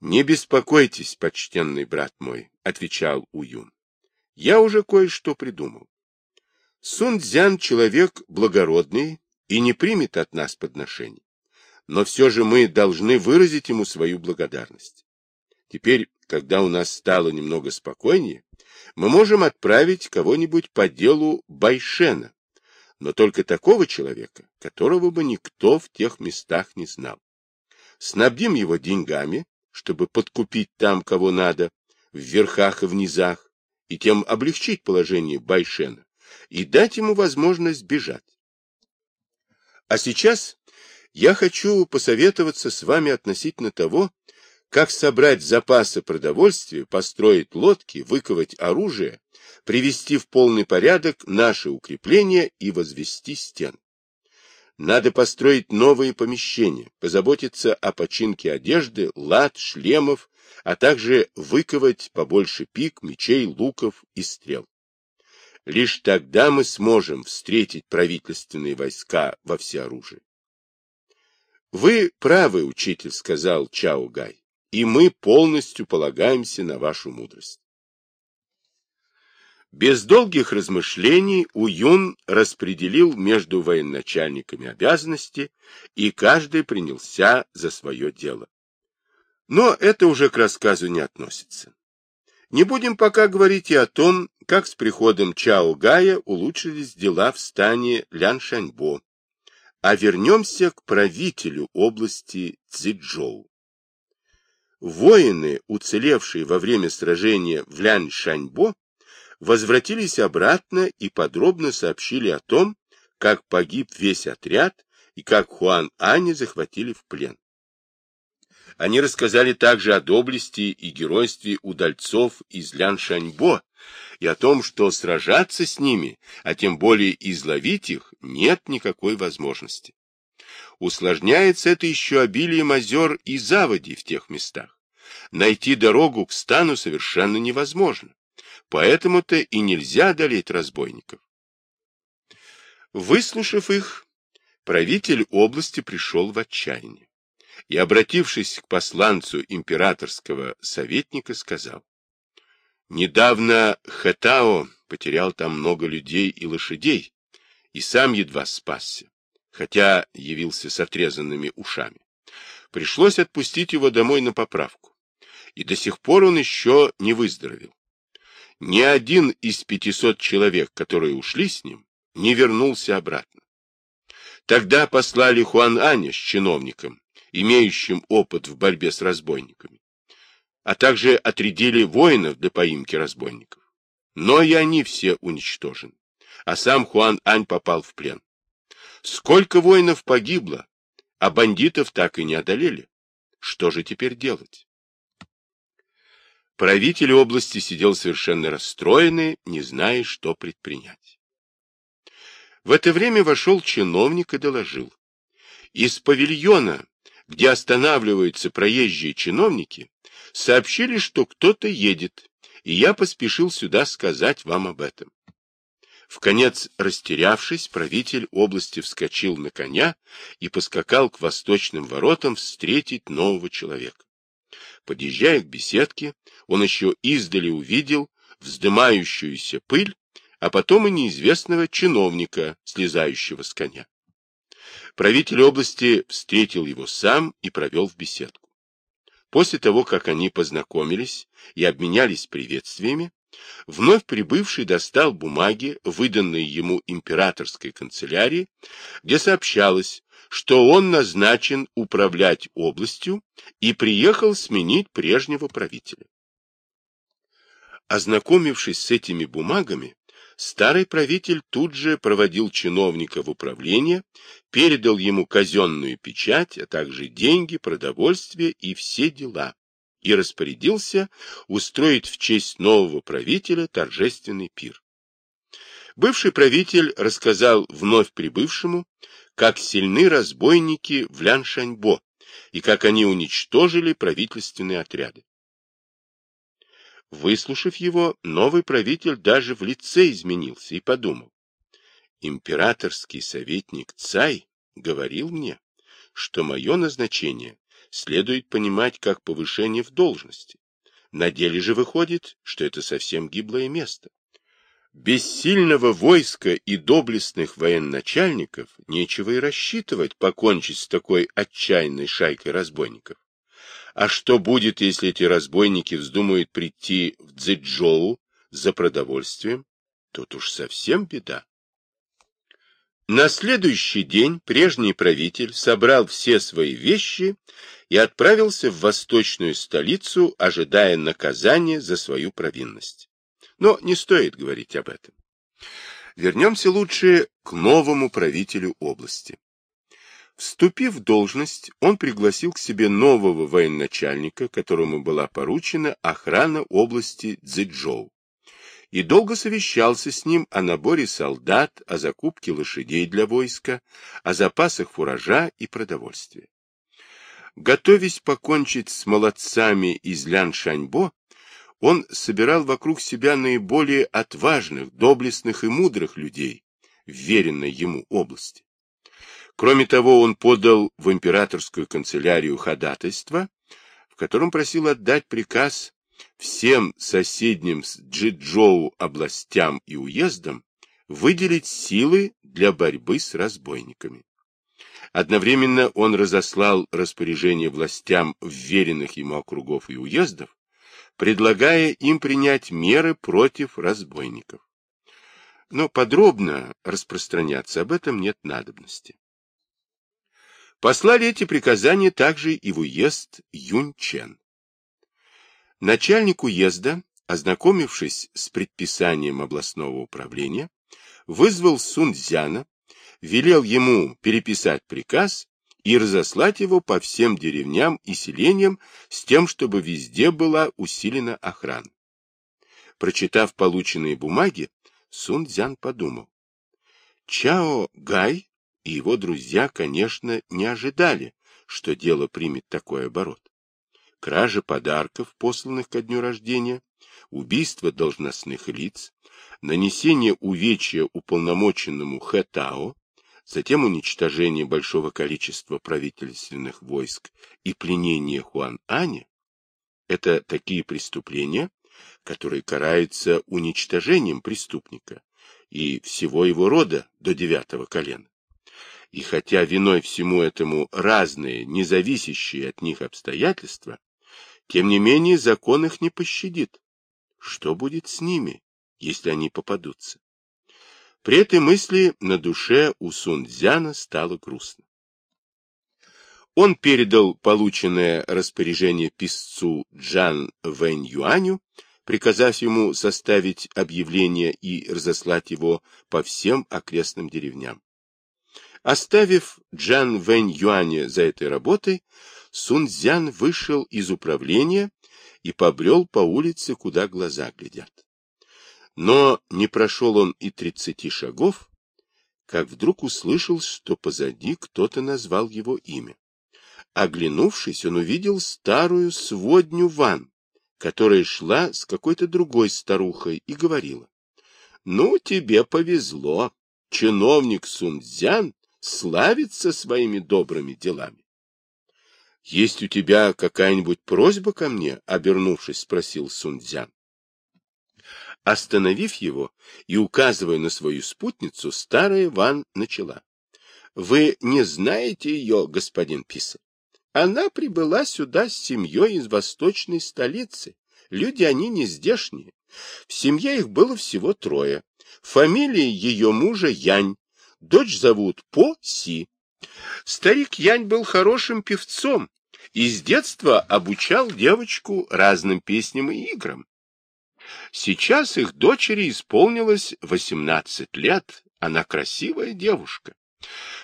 Не беспокойтесь, почтенный брат мой, отвечал Уюн. Я уже кое-что придумал. Сун Цзян человек благородный и не примет от нас подношений. Но все же мы должны выразить ему свою благодарность. Теперь, когда у нас стало немного спокойнее, мы можем отправить кого-нибудь по делу Байшена, но только такого человека, которого бы никто в тех местах не знал. Снабдим его деньгами, чтобы подкупить там, кого надо, в верхах и в низах, и тем облегчить положение Байшена, и дать ему возможность бежать. А сейчас я хочу посоветоваться с вами относительно того, как собрать запасы продовольствия, построить лодки, выковать оружие, привести в полный порядок наши укрепления и возвести стены. Надо построить новые помещения, позаботиться о починке одежды, лад, шлемов, а также выковать побольше пик, мечей, луков и стрел. Лишь тогда мы сможем встретить правительственные войска во всеоружии. — Вы правы, учитель, — сказал Чао Гай, — и мы полностью полагаемся на вашу мудрость. Без долгих размышлений Уюн распределил между военачальниками обязанности, и каждый принялся за свое дело. Но это уже к рассказу не относится. Не будем пока говорить и о том, как с приходом Чао Гая улучшились дела в стане Ляншаньбо, а вернемся к правителю области Цзичжоу. Воины, уцелевшие во время сражения в Ляншаньбо, возвратились обратно и подробно сообщили о том, как погиб весь отряд и как Хуан Ани захватили в плен. Они рассказали также о доблести и геройстве удальцов из Ляншаньбо и о том, что сражаться с ними, а тем более изловить их, нет никакой возможности. Усложняется это еще обилием озер и заводей в тех местах. Найти дорогу к стану совершенно невозможно. Поэтому-то и нельзя одолеть разбойников. Выслушав их, правитель области пришел в отчаяние и, обратившись к посланцу императорского советника, сказал, «Недавно Хэтао потерял там много людей и лошадей, и сам едва спасся, хотя явился с отрезанными ушами. Пришлось отпустить его домой на поправку, и до сих пор он еще не выздоровел. Ни один из пятисот человек, которые ушли с ним, не вернулся обратно. Тогда послали Хуан Аня с чиновником, имеющим опыт в борьбе с разбойниками, а также отрядили воинов для поимки разбойников. Но и они все уничтожены, а сам Хуан Ань попал в плен. Сколько воинов погибло, а бандитов так и не одолели. Что же теперь делать? Правитель области сидел совершенно расстроенный, не зная, что предпринять. В это время вошел чиновник и доложил. Из павильона, где останавливаются проезжие чиновники, сообщили, что кто-то едет, и я поспешил сюда сказать вам об этом. В конец растерявшись, правитель области вскочил на коня и поскакал к восточным воротам встретить нового человека. Подъезжая к беседке, он еще издали увидел вздымающуюся пыль, а потом и неизвестного чиновника, слезающего с коня. Правитель области встретил его сам и провел в беседку. После того, как они познакомились и обменялись приветствиями, вновь прибывший достал бумаги, выданные ему императорской канцелярией, где сообщалось, что он назначен управлять областью и приехал сменить прежнего правителя. Ознакомившись с этими бумагами, старый правитель тут же проводил чиновника в управление, передал ему казенную печать, а также деньги, продовольствие и все дела, и распорядился устроить в честь нового правителя торжественный пир. Бывший правитель рассказал вновь прибывшему, как сильны разбойники в Ляншаньбо и как они уничтожили правительственные отряды. Выслушав его, новый правитель даже в лице изменился и подумал. Императорский советник Цай говорил мне, что мое назначение следует понимать как повышение в должности. На деле же выходит, что это совсем гиблое место. Без сильного войска и доблестных военачальников нечего и рассчитывать покончить с такой отчаянной шайкой разбойников. А что будет, если эти разбойники вздумают прийти в Цзэчжоу за продовольствием? Тут уж совсем беда. На следующий день прежний правитель собрал все свои вещи и отправился в восточную столицу, ожидая наказания за свою провинность. Но не стоит говорить об этом. Вернемся лучше к новому правителю области. Вступив в должность, он пригласил к себе нового военачальника, которому была поручена охрана области Цзэчжоу, и долго совещался с ним о наборе солдат, о закупке лошадей для войска, о запасах фуража и продовольствия. Готовясь покончить с молодцами из Ляншаньбо, он собирал вокруг себя наиболее отважных, доблестных и мудрых людей в веренной ему области. Кроме того, он подал в императорскую канцелярию ходатайство, в котором просил отдать приказ всем соседним с Джиджоу областям и уездам выделить силы для борьбы с разбойниками. Одновременно он разослал распоряжение властям вверенных ему округов и уездов, предлагая им принять меры против разбойников. Но подробно распространяться об этом нет надобности. Послали эти приказания также и в уезд Юньчен. Начальник уезда, ознакомившись с предписанием областного управления, вызвал Сунцзяна, велел ему переписать приказ и разослать его по всем деревням и селениям с тем, чтобы везде была усилена охрана. Прочитав полученные бумаги, Сунцзян подумал. Чао Гай и его друзья, конечно, не ожидали, что дело примет такой оборот. Кража подарков, посланных ко дню рождения, убийство должностных лиц, нанесение увечья уполномоченному Хэтао, затем уничтожение большого количества правительственных войск и пленение Хуан-Аня – это такие преступления, которые караются уничтожением преступника и всего его рода до девятого колена. И хотя виной всему этому разные, независящие от них обстоятельства, тем не менее закон их не пощадит. Что будет с ними, если они попадутся? При этой мысли на душе у Сунцзяна стало грустно. Он передал полученное распоряжение писцу Джан Вэнь Юаню, приказав ему составить объявление и разослать его по всем окрестным деревням. Оставив Джан Вэнь Юаня за этой работой, Сунцзян вышел из управления и побрел по улице, куда глаза глядят. Но не прошел он и тридцати шагов, как вдруг услышал, что позади кто-то назвал его имя. Оглянувшись, он увидел старую сводню Ван, которая шла с какой-то другой старухой и говорила. — Ну, тебе повезло. Чиновник Сунцзян славится своими добрыми делами. — Есть у тебя какая-нибудь просьба ко мне? — обернувшись, спросил Сунцзян. Остановив его и указывая на свою спутницу, старая Ван начала. — Вы не знаете ее, господин писарь? Она прибыла сюда с семьей из восточной столицы. Люди они не здешние. В семье их было всего трое. Фамилия ее мужа Янь, Дочь зовут По Си. Старик Янь был хорошим певцом и с детства обучал девочку разным песням и играм. Сейчас их дочери исполнилось 18 лет, она красивая девушка.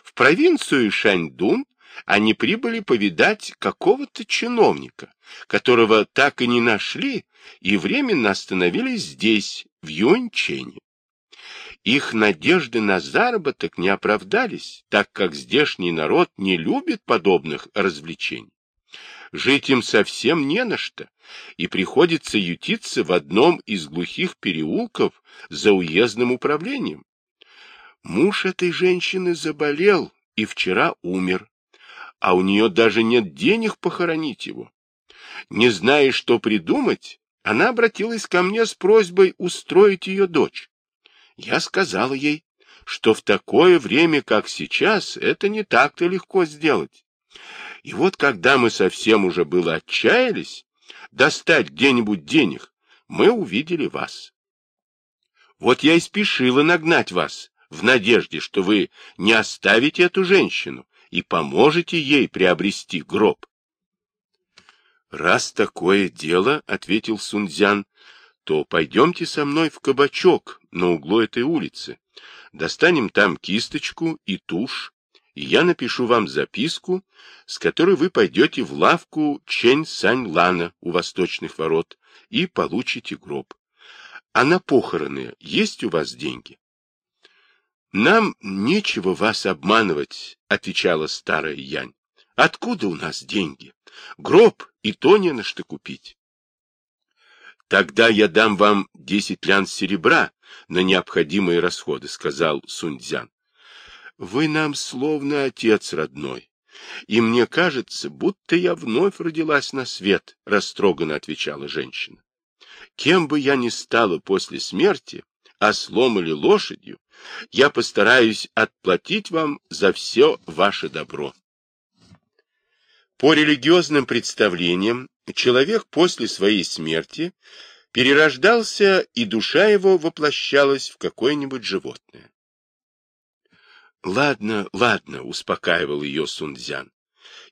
В провинцию Шаньдун они прибыли повидать какого-то чиновника, которого так и не нашли, и временно остановились здесь, в Юньчене. Их надежды на заработок не оправдались, так как здешний народ не любит подобных развлечений. Жить им совсем не на что, и приходится ютиться в одном из глухих переулков за уездным управлением. Муж этой женщины заболел и вчера умер, а у нее даже нет денег похоронить его. Не зная, что придумать, она обратилась ко мне с просьбой устроить ее дочь. Я сказала ей, что в такое время, как сейчас, это не так-то легко сделать. И вот когда мы совсем уже было отчаялись достать где-нибудь денег, мы увидели вас. Вот я и спешила нагнать вас, в надежде, что вы не оставите эту женщину и поможете ей приобрести гроб. «Раз такое дело, — ответил Сунцзян, — то пойдемте со мной в кабачок на углу этой улицы. Достанем там кисточку и тушь, я напишу вам записку, с которой вы пойдете в лавку Чэнь Сань Лана у восточных ворот и получите гроб. А на похороны есть у вас деньги? Нам нечего вас обманывать, отвечала старая Янь. Откуда у нас деньги? Гроб и то не на что купить. Тогда я дам вам десять лян серебра на необходимые расходы, сказал Сунцзян. Вы нам словно отец родной. И мне кажется, будто я вновь родилась на свет, растроганно отвечала женщина. Кем бы я ни стала после смерти, ослом или лошадью, я постараюсь отплатить вам за все ваше добро. По религиозным представлениям, человек после своей смерти перерождался, и душа его воплощалась в какое-нибудь животное. «Ладно, ладно», — успокаивал ее Сунцзян.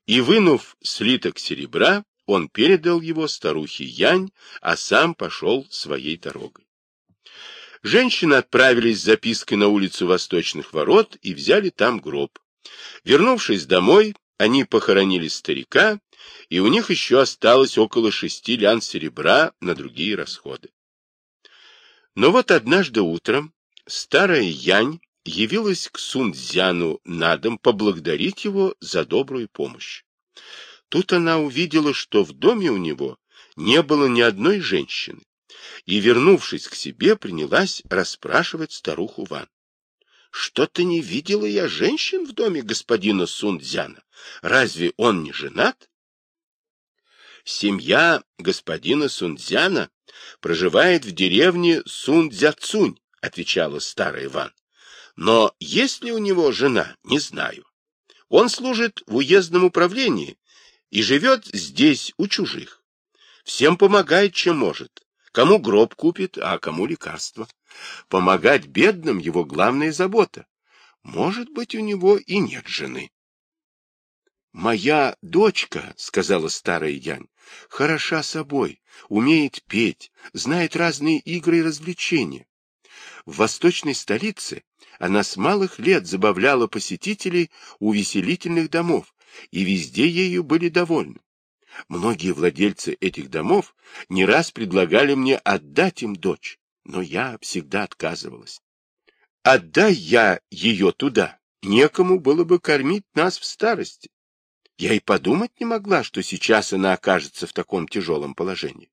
И, вынув слиток серебра, он передал его старухе Янь, а сам пошел своей дорогой. Женщины отправились с запиской на улицу Восточных ворот и взяли там гроб. Вернувшись домой, они похоронили старика, и у них еще осталось около шести лян серебра на другие расходы. Но вот однажды утром старая Янь явилась к Сунцзяну на дом поблагодарить его за добрую помощь. Тут она увидела, что в доме у него не было ни одной женщины и, вернувшись к себе, принялась расспрашивать старуху Ван. Что-то не видела я женщин в доме господина Сунцзяна. Разве он не женат? Семья господина Сунцзяна проживает в деревне Сунцзяцунь, отвечала старая Иван. Но есть ли у него жена, не знаю. Он служит в уездном управлении и живет здесь у чужих. Всем помогает, чем может. Кому гроб купит, а кому лекарство. Помогать бедным — его главная забота. Может быть, у него и нет жены. «Моя дочка, — сказала старая Янь, — хороша собой, умеет петь, знает разные игры и развлечения. В восточной столице она с малых лет забавляла посетителей увеселительных домов, и везде ею были довольны. Многие владельцы этих домов не раз предлагали мне отдать им дочь, но я всегда отказывалась. Отдай я ее туда, некому было бы кормить нас в старости. Я и подумать не могла, что сейчас она окажется в таком тяжелом положении.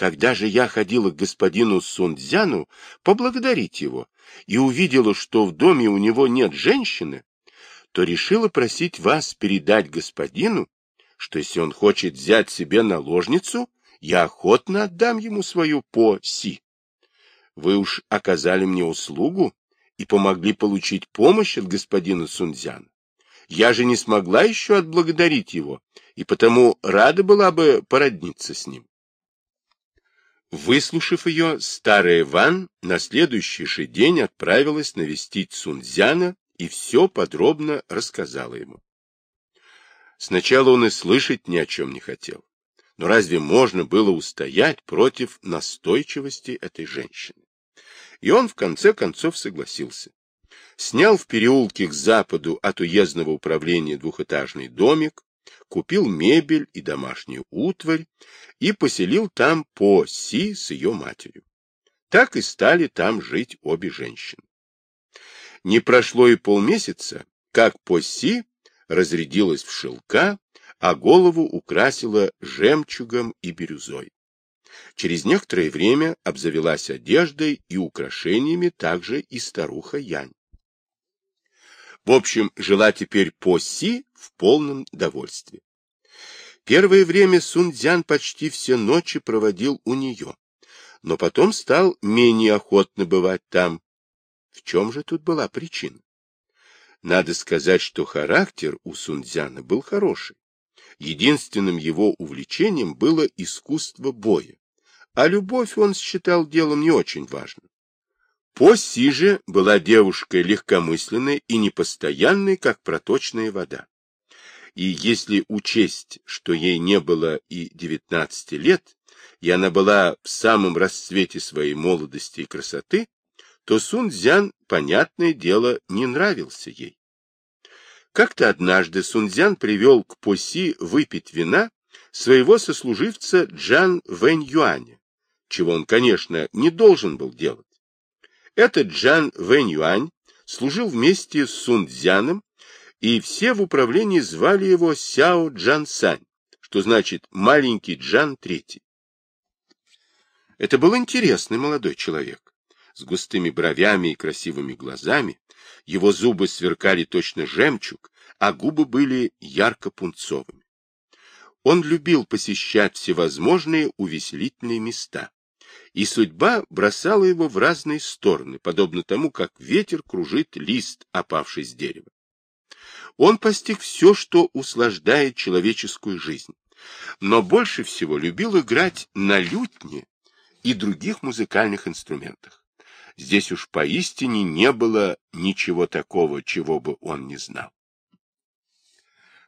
Когда же я ходила к господину Сунцзяну поблагодарить его и увидела, что в доме у него нет женщины, то решила просить вас передать господину, что если он хочет взять себе наложницу, я охотно отдам ему свою по-си. Вы уж оказали мне услугу и помогли получить помощь от господина Сунцзяна. Я же не смогла еще отблагодарить его, и потому рада была бы породниться с ним. Выслушав ее, старая Ван на следующий же день отправилась навестить Сунцзяна и все подробно рассказала ему. Сначала он и слышать ни о чем не хотел. Но разве можно было устоять против настойчивости этой женщины? И он в конце концов согласился. Снял в переулке к западу от уездного управления двухэтажный домик, купил мебель и домашнюю утварь и поселил там по Си с ее матерью. Так и стали там жить обе женщины. Не прошло и полмесяца, как по Си разрядилась в шелка, а голову украсила жемчугом и бирюзой. Через некоторое время обзавелась одеждой и украшениями также и старуха Янь. В общем, жила теперь По Си в полном довольстве. Первое время Сунцзян почти все ночи проводил у нее, но потом стал менее охотно бывать там. В чем же тут была причина? Надо сказать, что характер у Сунцзяна был хороший. Единственным его увлечением было искусство боя, а любовь он считал делом не очень важным. Посси же была девушкой легкомысленной и непостоянной, как проточная вода. И если учесть, что ей не было и девятнадцати лет, и она была в самом расцвете своей молодости и красоты, то Сунцзян, понятное дело, не нравился ей. Как-то однажды Сунцзян привел к Поси выпить вина своего сослуживца Джан Вэнь Юаня, чего он, конечно, не должен был делать. Этот Джан Вэнь Юань служил вместе с Сунцзяном, и все в управлении звали его Сяо Джан Сань, что значит «маленький Джан Третий». Это был интересный молодой человек, с густыми бровями и красивыми глазами, его зубы сверкали точно жемчуг, а губы были ярко-пунцовыми. Он любил посещать всевозможные увеселительные места, и судьба бросала его в разные стороны, подобно тому, как ветер кружит лист, опавший с дерева. Он постиг все, что услаждает человеческую жизнь, но больше всего любил играть на лютне и других музыкальных инструментах. Здесь уж поистине не было ничего такого, чего бы он не знал.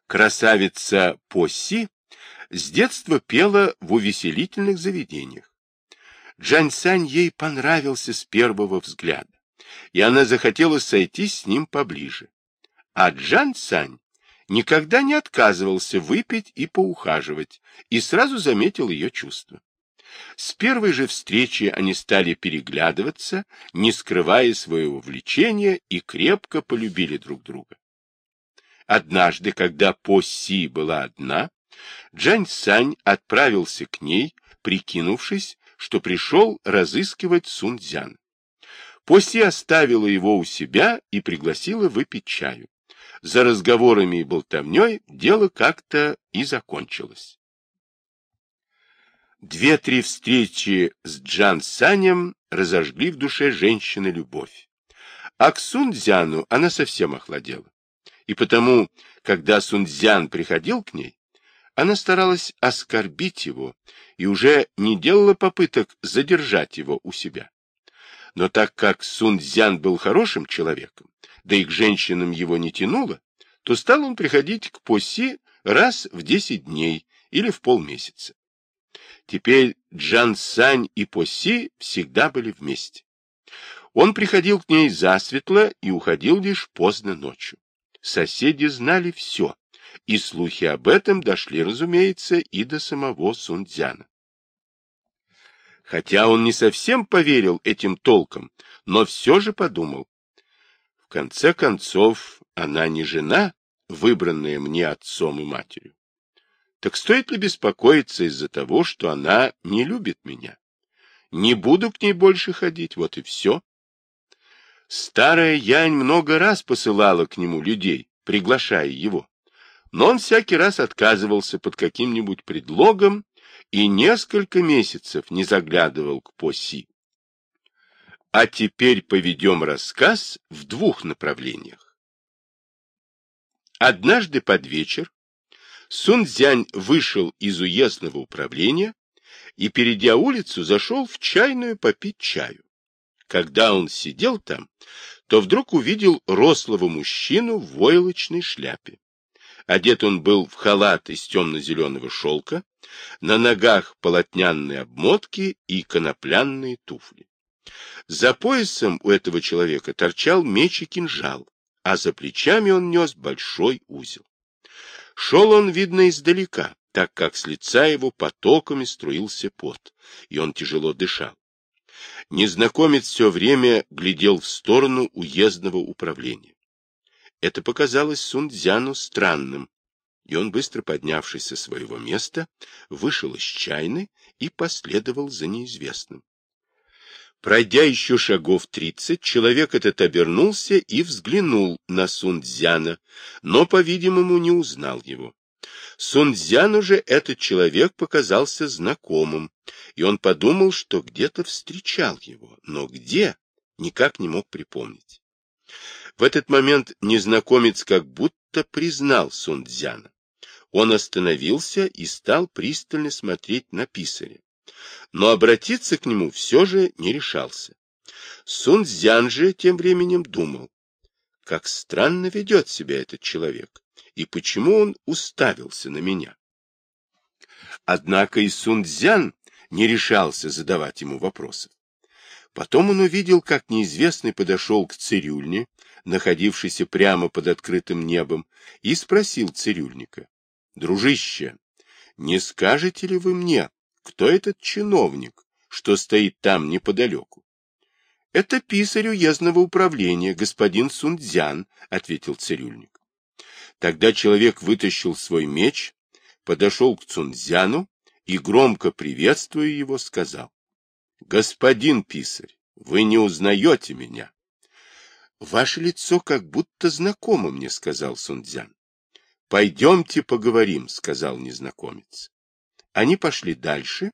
Красавица Поси с детства пела в увеселительных заведениях. Джань-Сань ей понравился с первого взгляда, и она захотела сойтись с ним поближе. А Джан-Сань никогда не отказывался выпить и поухаживать, и сразу заметил ее чувства. С первой же встречи они стали переглядываться, не скрывая своего влечения, и крепко полюбили друг друга. Однажды, когда По-Си была одна, Джань Сань отправился к ней, прикинувшись, что пришел разыскивать Сунцзян. Поси оставила его у себя и пригласила выпить чаю. За разговорами и болтовней дело как-то и закончилось. Две-три встречи с Джан Санем разожгли в душе женщины любовь. А к Сунцзяну она совсем охладела. И потому, когда Сунцзян приходил к ней, она старалась оскорбить его и уже не делала попыток задержать его у себя. Но так как Сунцзян был хорошим человеком, да и к женщинам его не тянуло, то стал он приходить к Поси раз в десять дней или в полмесяца. Теперь Джан Сань и Поси всегда были вместе. Он приходил к ней засветло и уходил лишь поздно ночью. Соседи знали все, и слухи об этом дошли, разумеется, и до самого Сунцзяна. Хотя он не совсем поверил этим толкам, но все же подумал. В конце концов, она не жена, выбранная мне отцом и матерью. Так стоит ли беспокоиться из-за того, что она не любит меня? Не буду к ней больше ходить, вот и все. Старая Янь много раз посылала к нему людей, приглашая его. Но он всякий раз отказывался под каким-нибудь предлогом и несколько месяцев не заглядывал к Поси. А теперь поведем рассказ в двух направлениях. Однажды под вечер Сунцзянь вышел из уездного управления и, перейдя улицу, зашел в чайную попить чаю. Когда он сидел там, то вдруг увидел рослого мужчину в войлочной шляпе. Одет он был в халат из темно-зеленого шелка, на ногах полотнянные обмотки и конопляные туфли. За поясом у этого человека торчал меч и кинжал, а за плечами он нес большой узел. Шел он, видно, издалека, так как с лица его потоками струился пот, и он тяжело дышал. Незнакомец все время глядел в сторону уездного управления. Это показалось Сунцзяну странным, и он, быстро поднявшись со своего места, вышел из чайны и последовал за неизвестным. Пройдя еще шагов тридцать, человек этот обернулся и взглянул на Сунцзяна, но, по-видимому, не узнал его. Сунцзяну же этот человек показался знакомым, и он подумал, что где-то встречал его, но где, никак не мог припомнить. В этот момент незнакомец как будто признал Сунцзяна. Он остановился и стал пристально смотреть на писаря но обратиться к нему все же не решался. Сунцзян же тем временем думал, как странно ведет себя этот человек, и почему он уставился на меня. Однако и Сунцзян не решался задавать ему вопросов. Потом он увидел, как неизвестный подошел к цирюльне, находившейся прямо под открытым небом, и спросил цирюльника, «Дружище, не скажете ли вы мне, кто этот чиновник, что стоит там неподалеку? — Это писарь уездного управления, господин Сунцзян, — ответил цирюльник. Тогда человек вытащил свой меч, подошел к Цунцзяну и, громко приветствуя его, сказал. — Господин писарь, вы не узнаете меня? — Ваше лицо как будто знакомо мне, — сказал Сунцзян. — Пойдемте поговорим, — сказал незнакомец. Они пошли дальше,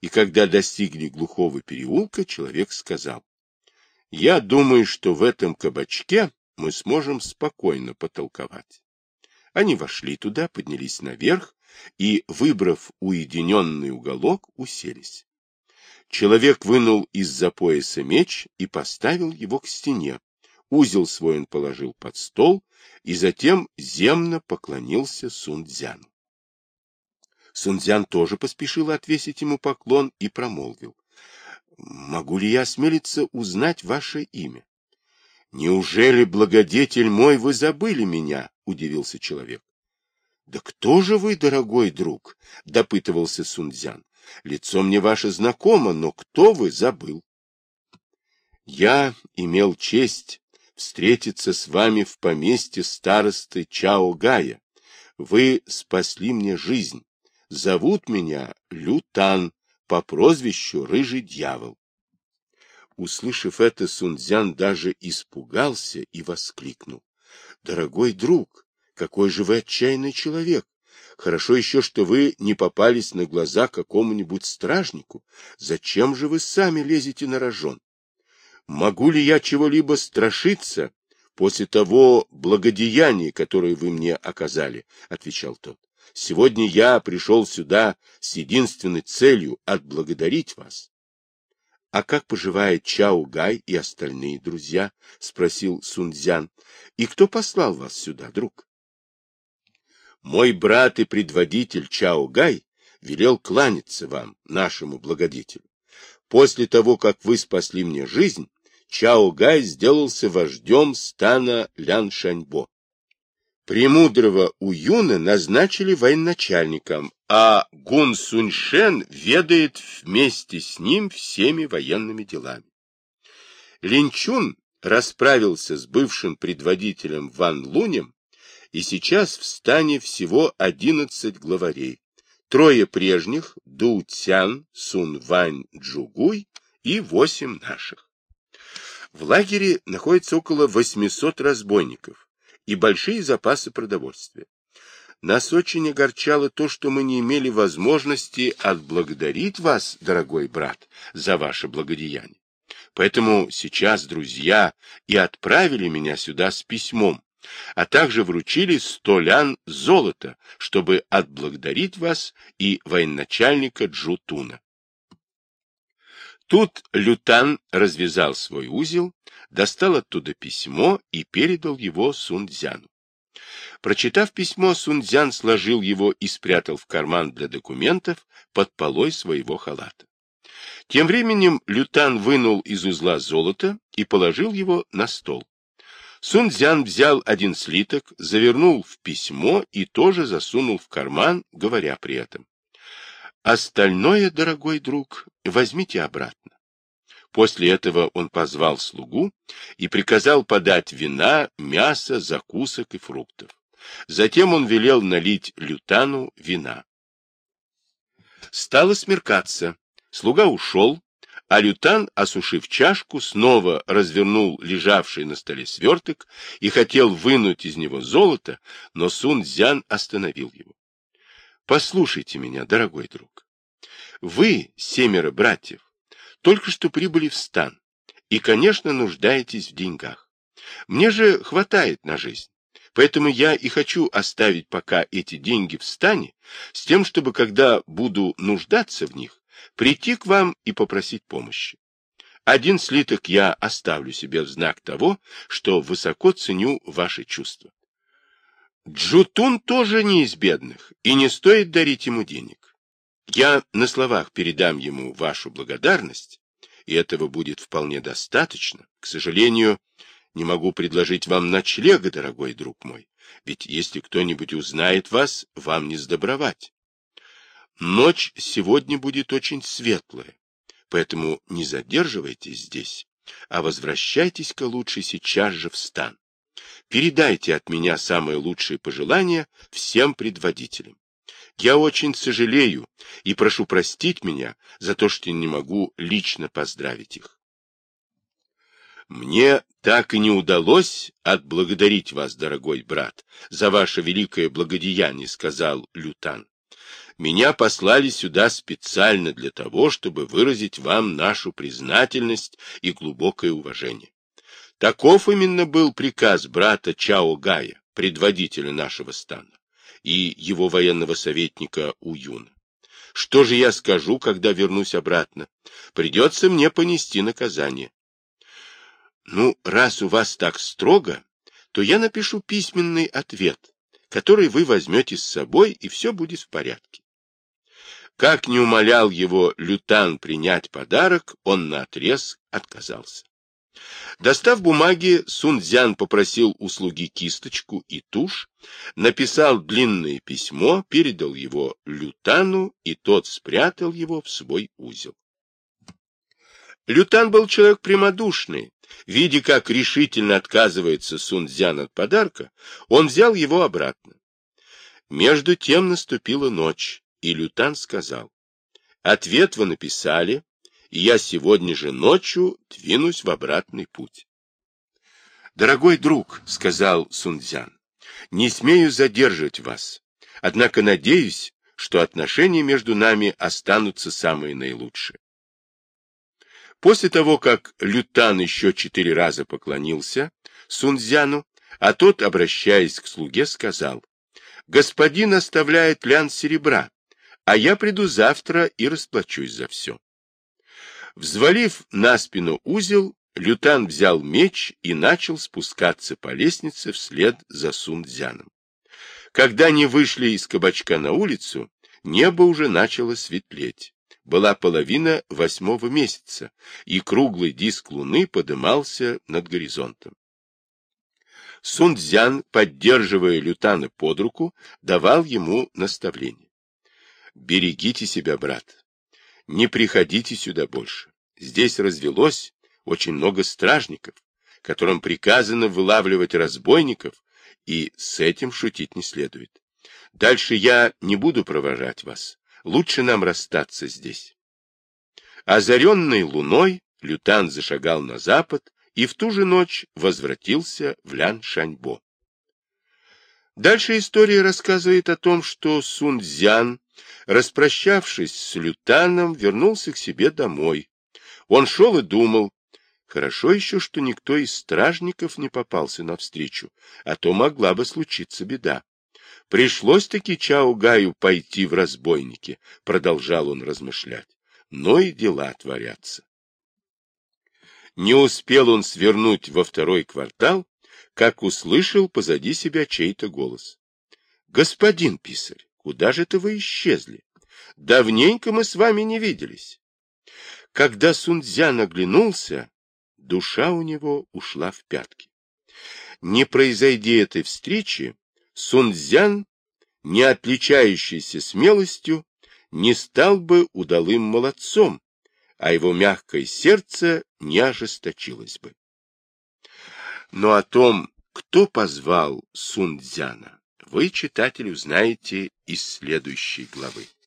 и когда достигли глухого переулка, человек сказал, «Я думаю, что в этом кабачке мы сможем спокойно потолковать». Они вошли туда, поднялись наверх и, выбрав уединенный уголок, уселись. Человек вынул из-за пояса меч и поставил его к стене. Узел свой он положил под стол и затем земно поклонился Сунцзяну. Сунцзян тоже поспешил отвесить ему поклон и промолвил. — Могу ли я осмелиться узнать ваше имя? — Неужели, благодетель мой, вы забыли меня? — удивился человек. — Да кто же вы, дорогой друг? — допытывался Сунцзян. — Лицо мне ваше знакомо, но кто вы забыл? — Я имел честь встретиться с вами в поместье старосты Чао Гая. Вы спасли мне жизнь. Зовут меня Лютан по прозвищу Рыжий Дьявол. Услышав это, Сунцзян даже испугался и воскликнул. — Дорогой друг, какой же вы отчаянный человек! Хорошо еще, что вы не попались на глаза какому-нибудь стражнику. Зачем же вы сами лезете на рожон? Могу ли я чего-либо страшиться после того благодеяния, которое вы мне оказали? — отвечал тот. Сегодня я пришел сюда с единственной целью отблагодарить вас. — А как поживает Чао Гай и остальные друзья? — спросил Сунцзян. — И кто послал вас сюда, друг? — Мой брат и предводитель Чао Гай велел кланяться вам, нашему благодетелю. После того, как вы спасли мне жизнь, Чао Гай сделался вождем стана Лян Шаньбо. Премудрого Уюна назначили военачальником, а Гун Суньшен ведает вместе с ним всеми военными делами. Линчун расправился с бывшим предводителем Ван Лунем, и сейчас в стане всего одиннадцать главарей, трое прежних – Ду Цян, Сун Вань Джугуй и восемь наших. В лагере находится около 800 разбойников, и большие запасы продовольствия. Нас очень огорчало то, что мы не имели возможности отблагодарить вас, дорогой брат, за ваше благодеяние. Поэтому сейчас друзья и отправили меня сюда с письмом, а также вручили сто лян золота, чтобы отблагодарить вас и военачальника Джутуна. Тут Лютан развязал свой узел, достал оттуда письмо и передал его Сунцзяну. Прочитав письмо, Сунцзян сложил его и спрятал в карман для документов под полой своего халата. Тем временем Лютан вынул из узла золото и положил его на стол. Сунцзян взял один слиток, завернул в письмо и тоже засунул в карман, говоря при этом. Остальное, дорогой друг, возьмите обратно. После этого он позвал слугу и приказал подать вина, мясо, закусок и фруктов. Затем он велел налить лютану вина. Стало смеркаться. Слуга ушел, а Лютан, осушив чашку, снова развернул лежавший на столе сверток и хотел вынуть из него золото, но Сун Цзян остановил его. Послушайте меня, дорогой друг. Вы, семеро братьев, только что прибыли в стан и, конечно, нуждаетесь в деньгах. Мне же хватает на жизнь. Поэтому я и хочу оставить пока эти деньги в стане, с тем, чтобы, когда буду нуждаться в них, прийти к вам и попросить помощи. Один слиток я оставлю себе в знак того, что высоко ценю ваши чувства. Джутун тоже не из бедных, и не стоит дарить ему денег. Я на словах передам ему вашу благодарность, и этого будет вполне достаточно. К сожалению, не могу предложить вам ночлега, дорогой друг мой, ведь если кто-нибудь узнает вас, вам не сдобровать. Ночь сегодня будет очень светлая, поэтому не задерживайтесь здесь, а возвращайтесь-ка лучше сейчас же в стан. Передайте от меня самые лучшие пожелания всем предводителям. Я очень сожалею и прошу простить меня за то, что не могу лично поздравить их. Мне так и не удалось отблагодарить вас, дорогой брат, за ваше великое благодеяние, сказал Лютан. Меня послали сюда специально для того, чтобы выразить вам нашу признательность и глубокое уважение. Таков именно был приказ брата Чао Гая, предводителя нашего стана, и его военного советника Уюна. Что же я скажу, когда вернусь обратно? Придется мне понести наказание. Ну, раз у вас так строго, то я напишу письменный ответ, который вы возьмете с собой, и все будет в порядке. Как не умолял его Лютан принять подарок, он наотрез отказался. Достав бумаги, Сунцзян попросил у слуги кисточку и тушь, написал длинное письмо, передал его Лютану, и тот спрятал его в свой узел. Лютан был человек прямодушный. Видя, как решительно отказывается Сунцзян от подарка, он взял его обратно. Между тем наступила ночь. И Лютан сказал, ответ вы написали, я сегодня же ночью двинусь в обратный путь. Дорогой друг, сказал Сунцзян, не смею задерживать вас, однако надеюсь, что отношения между нами останутся самые наилучшие. После того, как Лютан еще четыре раза поклонился Сунцзяну, а тот, обращаясь к слуге, сказал, «Господин оставляет лян серебра, а я приду завтра и расплачусь за все. Взвалив на спину узел, Лютан взял меч и начал спускаться по лестнице вслед за Сунцзяном. Когда они вышли из кабачка на улицу, небо уже начало светлеть. Была половина восьмого месяца, и круглый диск луны подымался над горизонтом. Сунцзян, поддерживая Лютана под руку, давал ему наставление. Берегите себя, брат. Не приходите сюда больше. Здесь развелось очень много стражников, которым приказано вылавливать разбойников, и с этим шутить не следует. Дальше я не буду провожать вас. Лучше нам расстаться здесь. Озаренный луной, Лютан зашагал на запад и в ту же ночь возвратился в Лян-Шаньбо. Дальше история рассказывает о том, что Сунцзян Распрощавшись с Лютаном, вернулся к себе домой. Он шел и думал, хорошо еще, что никто из стражников не попался навстречу, а то могла бы случиться беда. Пришлось-таки Чао Гаю пойти в разбойники, продолжал он размышлять. Но и дела творятся. Не успел он свернуть во второй квартал, как услышал позади себя чей-то голос. — Господин писарь, Куда же это вы исчезли? Давненько мы с вами не виделись. Когда Сунцзян оглянулся, душа у него ушла в пятки. Не произойди этой встречи, Сунцзян, не отличающийся смелостью, не стал бы удалым молодцом, а его мягкое сердце не ожесточилось бы. Но о том, кто позвал Сунцзяна, вы, читатель, узнаете из следующей главы.